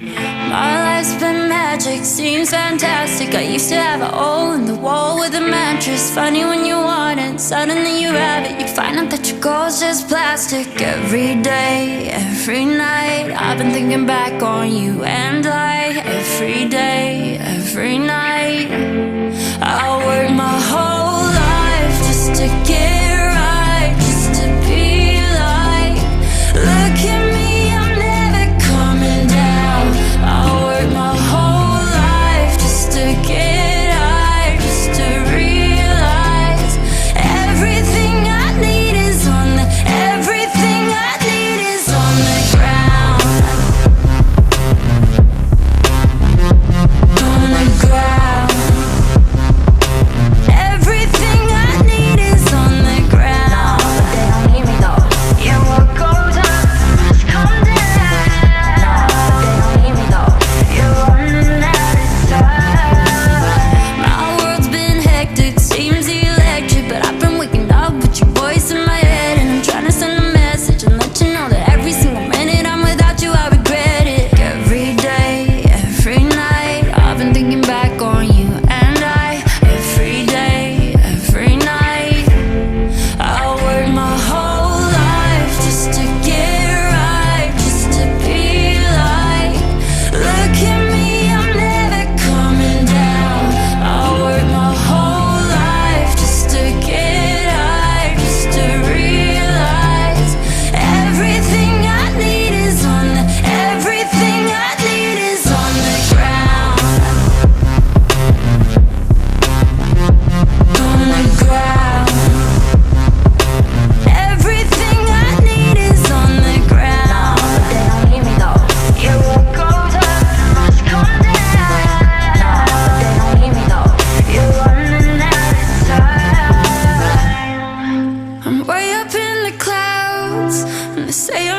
My life's been magic, seems fantastic. I used to have a hole in the wall with a mattress. Funny when you want it, suddenly you have it. You find out that your goal's just plastic. Every day, every night, I've been thinking back on you. And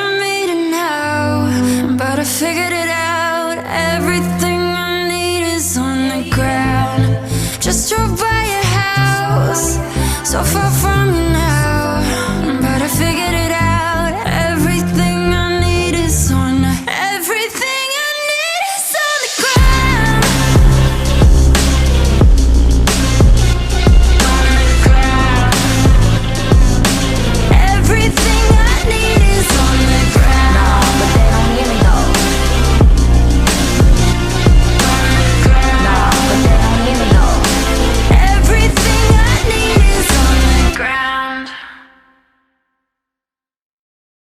i but I figured it out. Everything I need is on the ground. Just house, so far.